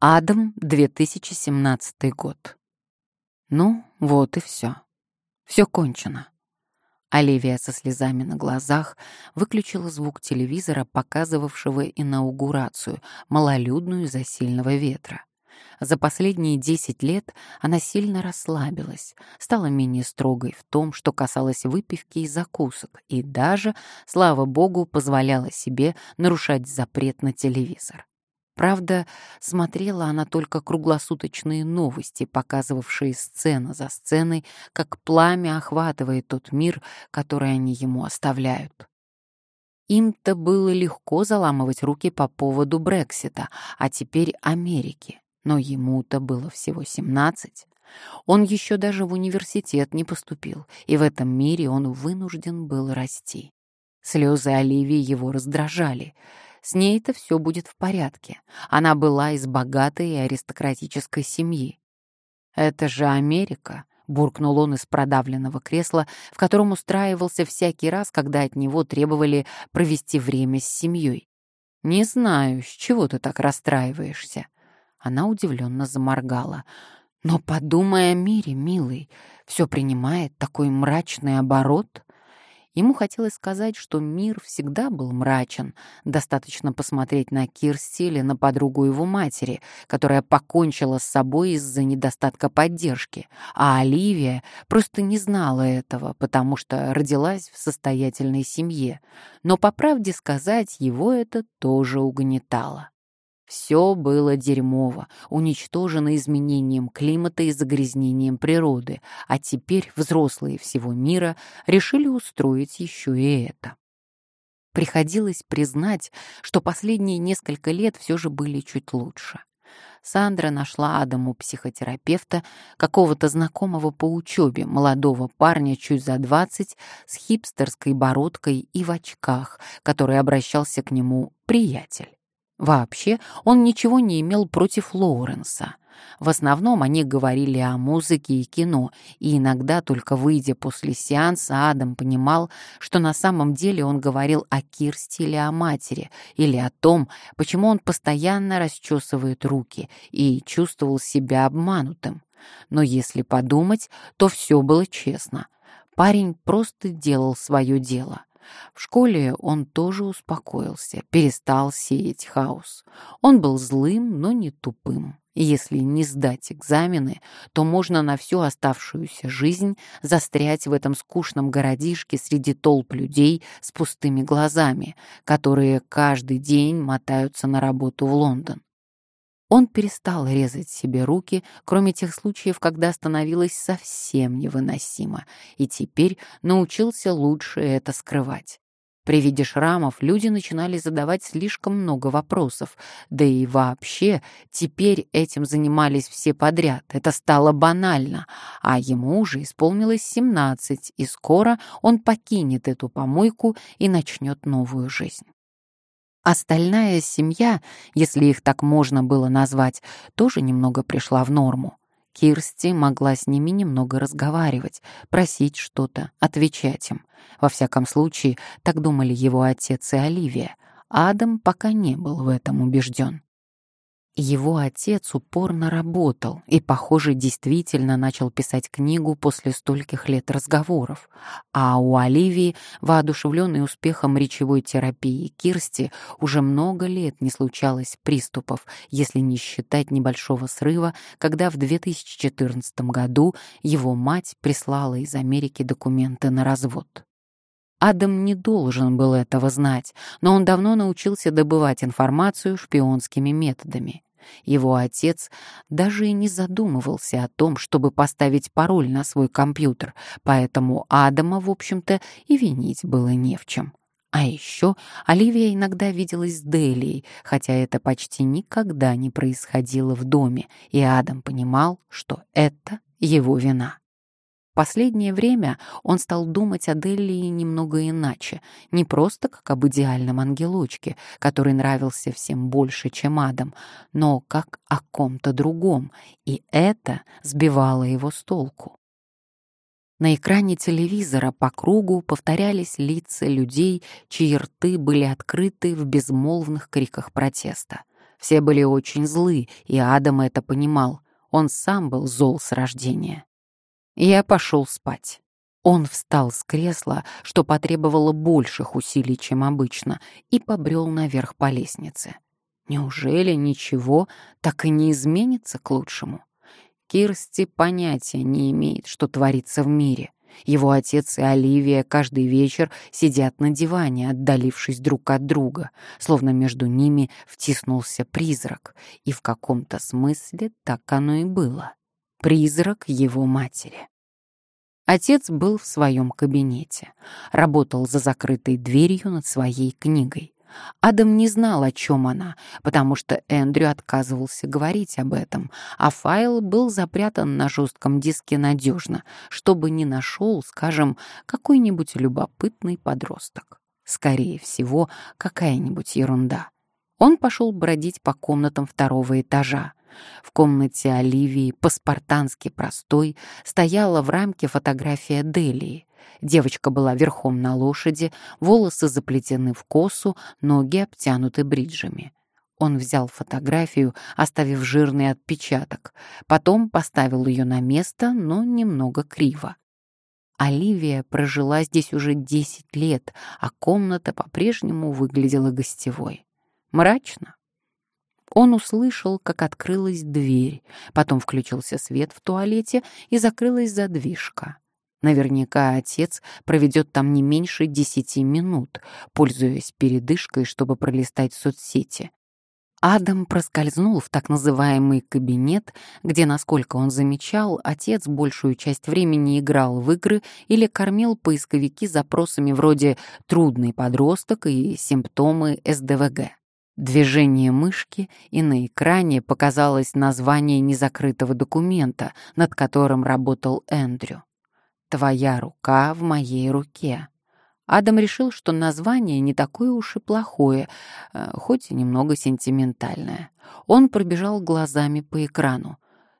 Адам, 2017 год. Ну, вот и все. Все кончено. Оливия со слезами на глазах выключила звук телевизора, показывавшего инаугурацию, малолюдную из-за сильного ветра. За последние десять лет она сильно расслабилась, стала менее строгой в том, что касалось выпивки и закусок, и даже, слава богу, позволяла себе нарушать запрет на телевизор. Правда, смотрела она только круглосуточные новости, показывавшие сцена за сценой, как пламя охватывает тот мир, который они ему оставляют. Им-то было легко заламывать руки по поводу Брексита, а теперь Америки. Но ему-то было всего 17. Он еще даже в университет не поступил, и в этом мире он вынужден был расти. Слезы Оливии его раздражали — с ней-то все будет в порядке. Она была из богатой и аристократической семьи. «Это же Америка», — буркнул он из продавленного кресла, в котором устраивался всякий раз, когда от него требовали провести время с семьей. «Не знаю, с чего ты так расстраиваешься?» Она удивленно заморгала. «Но подумай о мире, милый. Все принимает такой мрачный оборот». Ему хотелось сказать, что мир всегда был мрачен. Достаточно посмотреть на Кирсти или на подругу его матери, которая покончила с собой из-за недостатка поддержки. А Оливия просто не знала этого, потому что родилась в состоятельной семье. Но, по правде сказать, его это тоже угнетало. Все было дерьмово, уничтожено изменением климата и загрязнением природы, а теперь взрослые всего мира решили устроить еще и это. Приходилось признать, что последние несколько лет все же были чуть лучше. Сандра нашла Адаму психотерапевта, какого-то знакомого по учебе, молодого парня чуть за двадцать, с хипстерской бородкой и в очках, который обращался к нему «приятель». Вообще, он ничего не имел против Лоуренса. В основном они говорили о музыке и кино, и иногда, только выйдя после сеанса, Адам понимал, что на самом деле он говорил о Кирсте или о матери, или о том, почему он постоянно расчесывает руки и чувствовал себя обманутым. Но если подумать, то все было честно. Парень просто делал свое дело. В школе он тоже успокоился, перестал сеять хаос. Он был злым, но не тупым. Если не сдать экзамены, то можно на всю оставшуюся жизнь застрять в этом скучном городишке среди толп людей с пустыми глазами, которые каждый день мотаются на работу в Лондон. Он перестал резать себе руки, кроме тех случаев, когда становилось совсем невыносимо, и теперь научился лучше это скрывать. При виде шрамов люди начинали задавать слишком много вопросов, да и вообще теперь этим занимались все подряд. Это стало банально, а ему уже исполнилось 17, и скоро он покинет эту помойку и начнет новую жизнь. Остальная семья, если их так можно было назвать, тоже немного пришла в норму. Кирсти могла с ними немного разговаривать, просить что-то, отвечать им. Во всяком случае, так думали его отец и Оливия. Адам пока не был в этом убежден. Его отец упорно работал и, похоже, действительно начал писать книгу после стольких лет разговоров. А у Оливии, воодушевленной успехом речевой терапии Кирсти, уже много лет не случалось приступов, если не считать небольшого срыва, когда в 2014 году его мать прислала из Америки документы на развод. Адам не должен был этого знать, но он давно научился добывать информацию шпионскими методами. Его отец даже и не задумывался о том, чтобы поставить пароль на свой компьютер, поэтому Адама, в общем-то, и винить было не в чем. А еще Оливия иногда виделась с Делией, хотя это почти никогда не происходило в доме, и Адам понимал, что это его вина последнее время он стал думать о Деллии немного иначе, не просто как об идеальном ангелочке, который нравился всем больше, чем Адам, но как о ком-то другом, и это сбивало его с толку. На экране телевизора по кругу повторялись лица людей, чьи рты были открыты в безмолвных криках протеста. Все были очень злы, и Адам это понимал. Он сам был зол с рождения. Я пошел спать. Он встал с кресла, что потребовало больших усилий, чем обычно, и побрел наверх по лестнице. Неужели ничего так и не изменится к лучшему? Кирсти понятия не имеет, что творится в мире. Его отец и Оливия каждый вечер сидят на диване, отдалившись друг от друга, словно между ними втиснулся призрак, и в каком-то смысле так оно и было. Призрак его матери. Отец был в своем кабинете, работал за закрытой дверью над своей книгой. Адам не знал, о чем она, потому что Эндрю отказывался говорить об этом, а файл был запрятан на жестком диске надежно, чтобы не нашел, скажем, какой-нибудь любопытный подросток. Скорее всего, какая-нибудь ерунда. Он пошел бродить по комнатам второго этажа. В комнате Оливии, по-спартански простой, стояла в рамке фотография Делии. Девочка была верхом на лошади, волосы заплетены в косу, ноги обтянуты бриджами. Он взял фотографию, оставив жирный отпечаток, потом поставил ее на место, но немного криво. Оливия прожила здесь уже 10 лет, а комната по-прежнему выглядела гостевой. Мрачно. Он услышал, как открылась дверь, потом включился свет в туалете и закрылась задвижка. Наверняка отец проведет там не меньше десяти минут, пользуясь передышкой, чтобы пролистать соцсети. Адам проскользнул в так называемый кабинет, где, насколько он замечал, отец большую часть времени играл в игры или кормил поисковики запросами вроде «трудный подросток» и «симптомы СДВГ». Движение мышки, и на экране показалось название незакрытого документа, над которым работал Эндрю. «Твоя рука в моей руке». Адам решил, что название не такое уж и плохое, э, хоть и немного сентиментальное. Он пробежал глазами по экрану.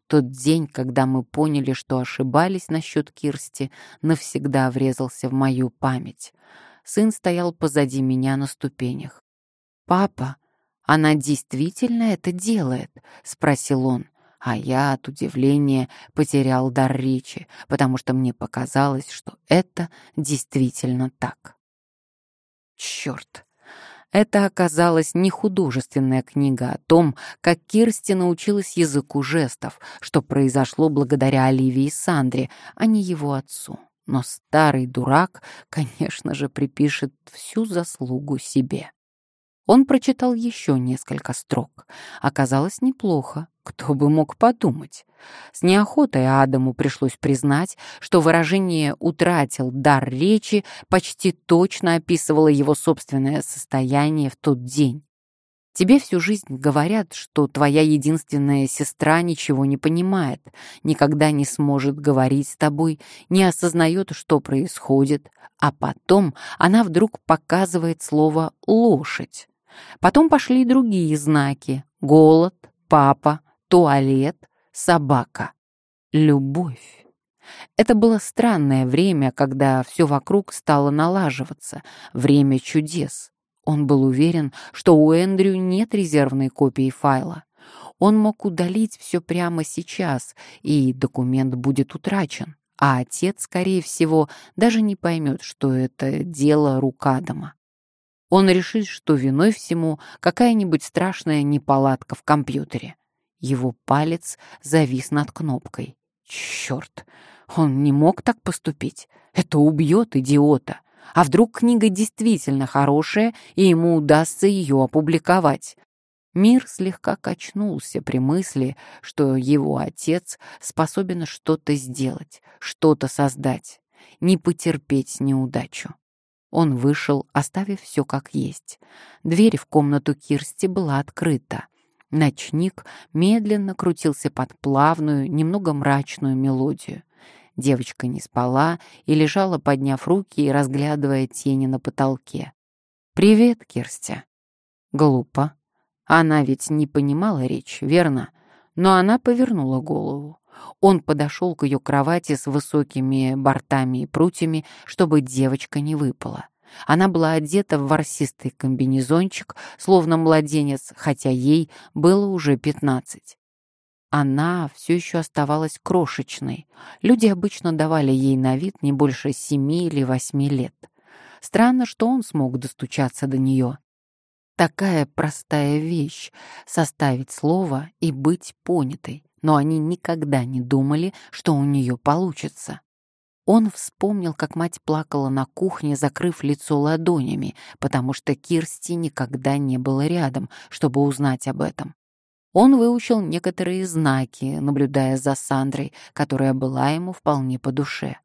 Тот день, когда мы поняли, что ошибались насчет Кирсти, навсегда врезался в мою память. Сын стоял позади меня на ступенях. «Папа, она действительно это делает?» — спросил он. А я от удивления потерял дар речи, потому что мне показалось, что это действительно так. Черт! Это оказалась не художественная книга о том, как Кирсти научилась языку жестов, что произошло благодаря Оливии и Сандре, а не его отцу. Но старый дурак, конечно же, припишет всю заслугу себе. Он прочитал еще несколько строк. Оказалось неплохо. Кто бы мог подумать? С неохотой Адаму пришлось признать, что выражение «утратил дар речи» почти точно описывало его собственное состояние в тот день. Тебе всю жизнь говорят, что твоя единственная сестра ничего не понимает, никогда не сможет говорить с тобой, не осознает, что происходит, а потом она вдруг показывает слово «лошадь». Потом пошли другие знаки — голод, папа, туалет, собака, любовь. Это было странное время, когда все вокруг стало налаживаться, время чудес. Он был уверен, что у Эндрю нет резервной копии файла. Он мог удалить все прямо сейчас, и документ будет утрачен. А отец, скорее всего, даже не поймет, что это дело рук Адама. Он решит, что виной всему какая-нибудь страшная неполадка в компьютере. Его палец завис над кнопкой. Черт, он не мог так поступить. Это убьет идиота. А вдруг книга действительно хорошая, и ему удастся ее опубликовать? Мир слегка качнулся при мысли, что его отец способен что-то сделать, что-то создать, не потерпеть неудачу. Он вышел, оставив все как есть. Дверь в комнату Кирсти была открыта. Ночник медленно крутился под плавную, немного мрачную мелодию. Девочка не спала и лежала, подняв руки и разглядывая тени на потолке. «Привет, Кирстя». Глупо. Она ведь не понимала речь, верно? Но она повернула голову. Он подошел к ее кровати с высокими бортами и прутьями, чтобы девочка не выпала. Она была одета в ворсистый комбинезончик, словно младенец, хотя ей было уже пятнадцать. Она все еще оставалась крошечной. Люди обычно давали ей на вид не больше семи или восьми лет. Странно, что он смог достучаться до нее. Такая простая вещь — составить слово и быть понятой, но они никогда не думали, что у нее получится. Он вспомнил, как мать плакала на кухне, закрыв лицо ладонями, потому что Кирсти никогда не было рядом, чтобы узнать об этом. Он выучил некоторые знаки, наблюдая за Сандрой, которая была ему вполне по душе.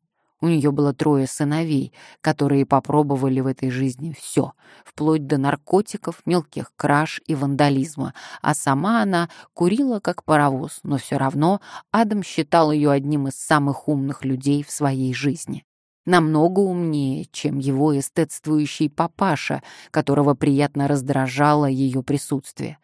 У нее было трое сыновей, которые попробовали в этой жизни все, вплоть до наркотиков, мелких краж и вандализма, а сама она курила как паровоз, но все равно Адам считал ее одним из самых умных людей в своей жизни. Намного умнее, чем его эстетствующий папаша, которого приятно раздражало ее присутствие.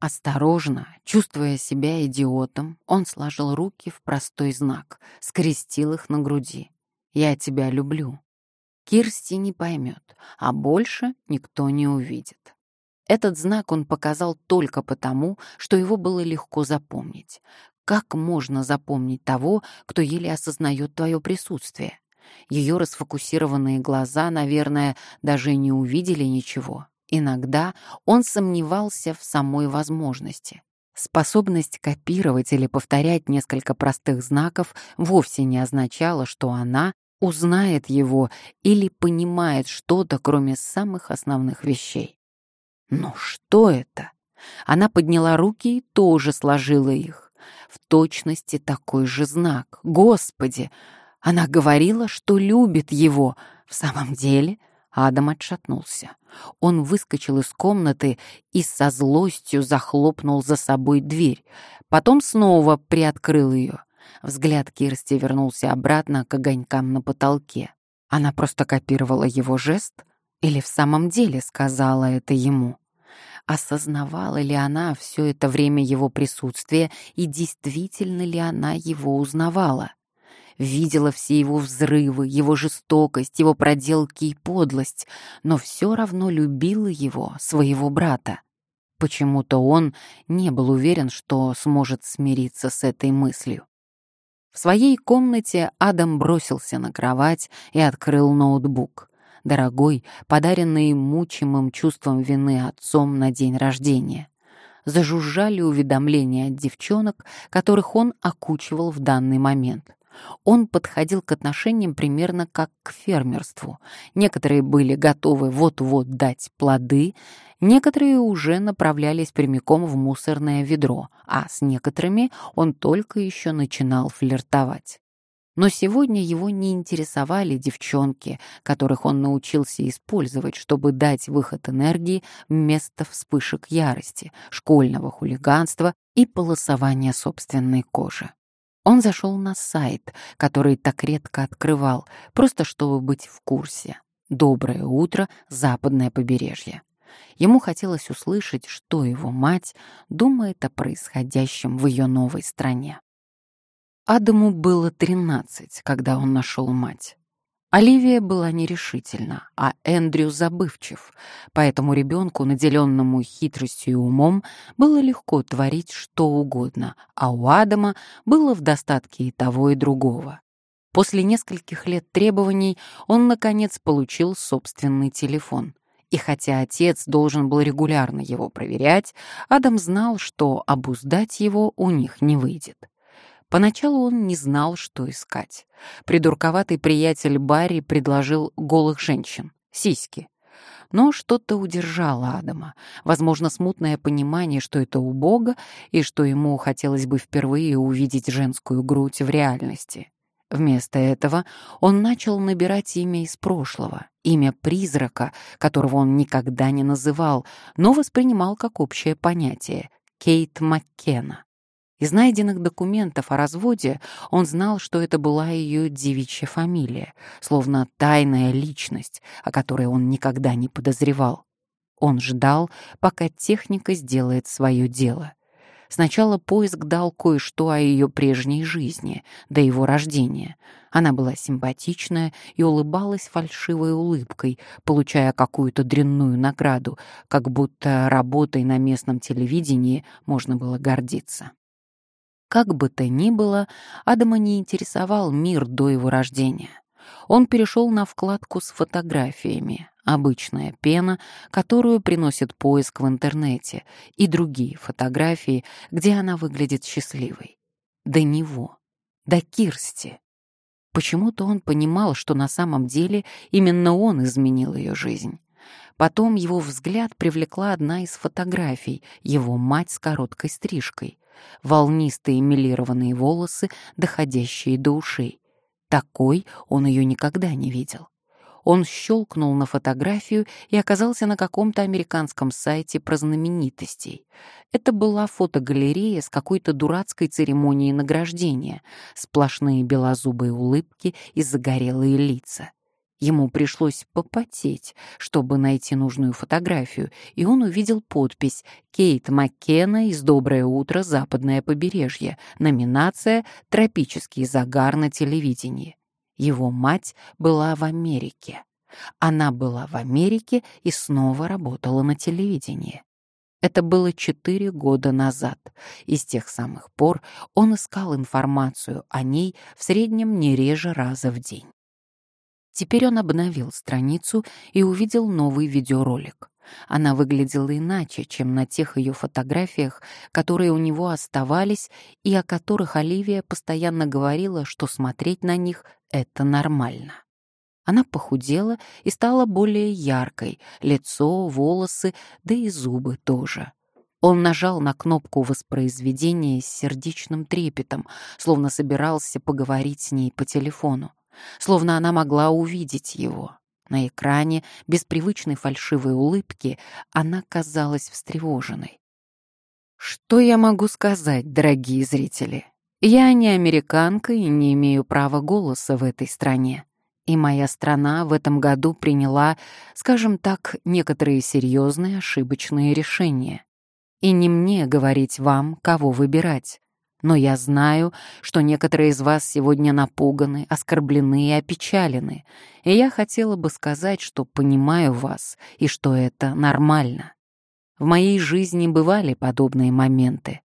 Осторожно, чувствуя себя идиотом, он сложил руки в простой знак, скрестил их на груди. «Я тебя люблю». Кирсти не поймет, а больше никто не увидит. Этот знак он показал только потому, что его было легко запомнить. Как можно запомнить того, кто еле осознает твое присутствие? Ее расфокусированные глаза, наверное, даже не увидели ничего. Иногда он сомневался в самой возможности. Способность копировать или повторять несколько простых знаков вовсе не означала, что она узнает его или понимает что-то, кроме самых основных вещей. Но что это? Она подняла руки и тоже сложила их. В точности такой же знак. Господи! Она говорила, что любит его. В самом деле Адам отшатнулся. Он выскочил из комнаты и со злостью захлопнул за собой дверь. Потом снова приоткрыл ее. Взгляд Кирсти вернулся обратно к огонькам на потолке. Она просто копировала его жест или в самом деле сказала это ему? Осознавала ли она все это время его присутствия и действительно ли она его узнавала? видела все его взрывы, его жестокость, его проделки и подлость, но все равно любила его, своего брата. Почему-то он не был уверен, что сможет смириться с этой мыслью. В своей комнате Адам бросился на кровать и открыл ноутбук. Дорогой, подаренный мучимым чувством вины отцом на день рождения. Зажужжали уведомления от девчонок, которых он окучивал в данный момент. Он подходил к отношениям примерно как к фермерству. Некоторые были готовы вот-вот дать плоды, некоторые уже направлялись прямиком в мусорное ведро, а с некоторыми он только еще начинал флиртовать. Но сегодня его не интересовали девчонки, которых он научился использовать, чтобы дать выход энергии вместо вспышек ярости, школьного хулиганства и полосования собственной кожи. Он зашел на сайт, который так редко открывал, просто чтобы быть в курсе. «Доброе утро, западное побережье». Ему хотелось услышать, что его мать думает о происходящем в ее новой стране. Адаму было тринадцать, когда он нашел мать. Оливия была нерешительна, а Эндрю забывчив, поэтому ребенку, наделенному хитростью и умом, было легко творить что угодно, а у Адама было в достатке и того, и другого. После нескольких лет требований он, наконец, получил собственный телефон. И хотя отец должен был регулярно его проверять, Адам знал, что обуздать его у них не выйдет. Поначалу он не знал, что искать. Придурковатый приятель Барри предложил голых женщин, сиськи. Но что-то удержало Адама. Возможно, смутное понимание, что это убого и что ему хотелось бы впервые увидеть женскую грудь в реальности. Вместо этого он начал набирать имя из прошлого, имя призрака, которого он никогда не называл, но воспринимал как общее понятие — Кейт Маккена. Из найденных документов о разводе он знал, что это была ее девичья фамилия, словно тайная личность, о которой он никогда не подозревал. Он ждал, пока техника сделает свое дело. Сначала поиск дал кое-что о ее прежней жизни, до его рождения. Она была симпатичная и улыбалась фальшивой улыбкой, получая какую-то дрянную награду, как будто работой на местном телевидении можно было гордиться. Как бы то ни было, Адама не интересовал мир до его рождения. Он перешел на вкладку с фотографиями, обычная пена, которую приносит поиск в интернете, и другие фотографии, где она выглядит счастливой. До него, до Кирсти. Почему-то он понимал, что на самом деле именно он изменил ее жизнь. Потом его взгляд привлекла одна из фотографий, его мать с короткой стрижкой, волнистые милированные волосы, доходящие до ушей. Такой он ее никогда не видел. Он щелкнул на фотографию и оказался на каком-то американском сайте про знаменитостей. Это была фотогалерея с какой-то дурацкой церемонией награждения, сплошные белозубые улыбки и загорелые лица. Ему пришлось попотеть, чтобы найти нужную фотографию, и он увидел подпись «Кейт Маккена из «Доброе утро. Западное побережье». Номинация «Тропический загар на телевидении». Его мать была в Америке. Она была в Америке и снова работала на телевидении. Это было четыре года назад, и с тех самых пор он искал информацию о ней в среднем не реже раза в день. Теперь он обновил страницу и увидел новый видеоролик. Она выглядела иначе, чем на тех ее фотографиях, которые у него оставались и о которых Оливия постоянно говорила, что смотреть на них — это нормально. Она похудела и стала более яркой, лицо, волосы, да и зубы тоже. Он нажал на кнопку воспроизведения с сердечным трепетом, словно собирался поговорить с ней по телефону словно она могла увидеть его. На экране, без привычной фальшивой улыбки, она казалась встревоженной. Что я могу сказать, дорогие зрители? Я не американка и не имею права голоса в этой стране. И моя страна в этом году приняла, скажем так, некоторые серьезные ошибочные решения. И не мне говорить вам, кого выбирать. Но я знаю, что некоторые из вас сегодня напуганы, оскорблены и опечалены, и я хотела бы сказать, что понимаю вас и что это нормально. В моей жизни бывали подобные моменты,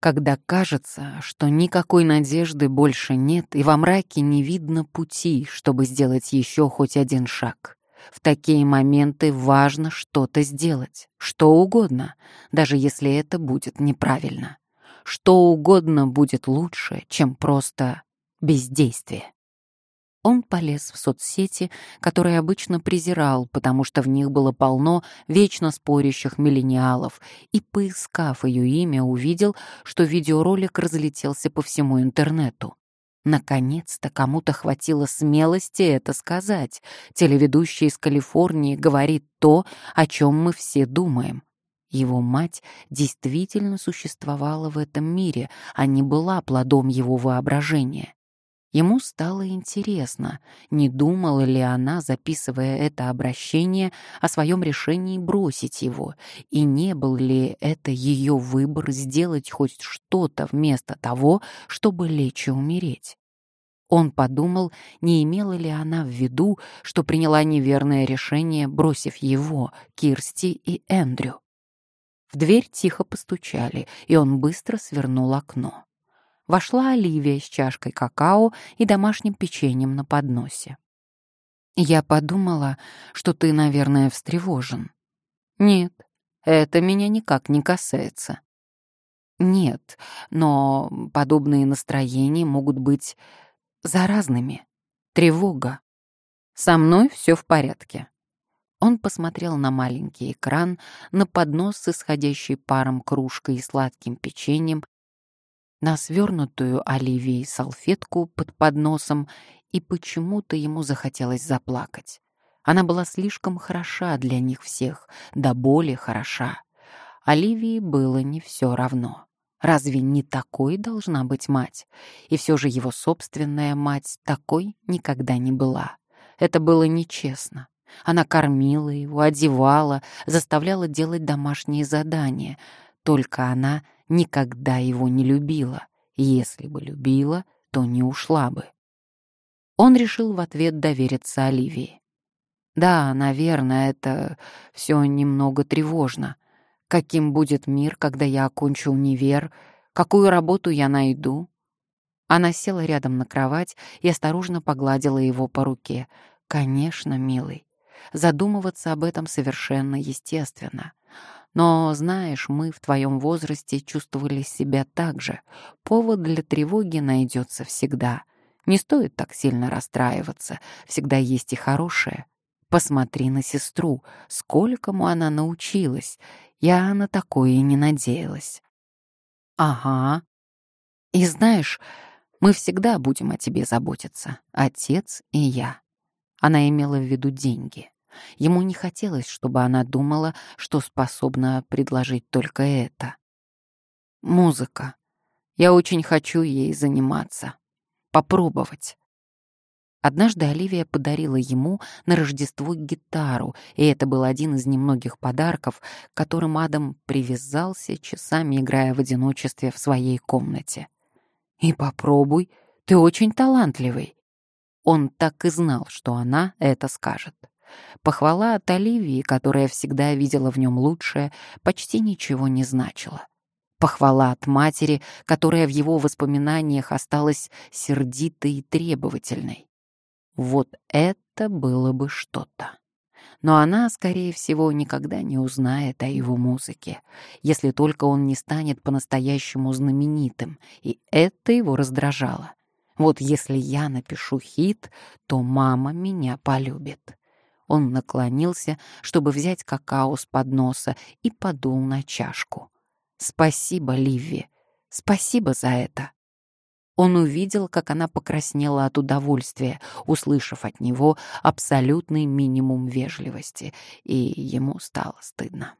когда кажется, что никакой надежды больше нет, и во мраке не видно пути, чтобы сделать еще хоть один шаг. В такие моменты важно что-то сделать, что угодно, даже если это будет неправильно что угодно будет лучше, чем просто бездействие. Он полез в соцсети, которые обычно презирал, потому что в них было полно вечно спорящих миллениалов, и, поискав ее имя, увидел, что видеоролик разлетелся по всему интернету. Наконец-то кому-то хватило смелости это сказать. Телеведущий из Калифорнии говорит то, о чем мы все думаем. Его мать действительно существовала в этом мире, а не была плодом его воображения. Ему стало интересно, не думала ли она, записывая это обращение, о своем решении бросить его, и не был ли это ее выбор сделать хоть что-то вместо того, чтобы лечь и умереть. Он подумал, не имела ли она в виду, что приняла неверное решение, бросив его, Кирсти и Эндрю. В дверь тихо постучали, и он быстро свернул окно. Вошла Оливия с чашкой какао и домашним печеньем на подносе. «Я подумала, что ты, наверное, встревожен». «Нет, это меня никак не касается». «Нет, но подобные настроения могут быть заразными. Тревога. Со мной все в порядке. Он посмотрел на маленький экран, на поднос с исходящей паром кружкой и сладким печеньем, на свернутую Оливией салфетку под подносом, и почему-то ему захотелось заплакать. Она была слишком хороша для них всех, да более хороша. Оливии было не все равно. Разве не такой должна быть мать? И все же его собственная мать такой никогда не была. Это было нечестно. Она кормила его, одевала, заставляла делать домашние задания. Только она никогда его не любила. Если бы любила, то не ушла бы. Он решил в ответ довериться Оливии. Да, наверное, это все немного тревожно. Каким будет мир, когда я окончу универ? Какую работу я найду? Она села рядом на кровать и осторожно погладила его по руке. Конечно, милый. Задумываться об этом совершенно естественно. Но, знаешь, мы в твоем возрасте чувствовали себя так же. Повод для тревоги найдется всегда. Не стоит так сильно расстраиваться. Всегда есть и хорошее. Посмотри на сестру, сколькому она научилась. Я на такое и не надеялась. Ага. И знаешь, мы всегда будем о тебе заботиться, отец и я. Она имела в виду деньги. Ему не хотелось, чтобы она думала, что способна предложить только это. Музыка. Я очень хочу ей заниматься. Попробовать. Однажды Оливия подарила ему на Рождество гитару, и это был один из немногих подарков, к которым Адам привязался, часами играя в одиночестве в своей комнате. «И попробуй, ты очень талантливый». Он так и знал, что она это скажет. Похвала от Оливии, которая всегда видела в нем лучшее, почти ничего не значила. Похвала от матери, которая в его воспоминаниях осталась сердитой и требовательной. Вот это было бы что-то. Но она, скорее всего, никогда не узнает о его музыке, если только он не станет по-настоящему знаменитым, и это его раздражало. Вот если я напишу хит, то мама меня полюбит. Он наклонился, чтобы взять какао с подноса, и подул на чашку. «Спасибо, Ливи, спасибо за это». Он увидел, как она покраснела от удовольствия, услышав от него абсолютный минимум вежливости, и ему стало стыдно.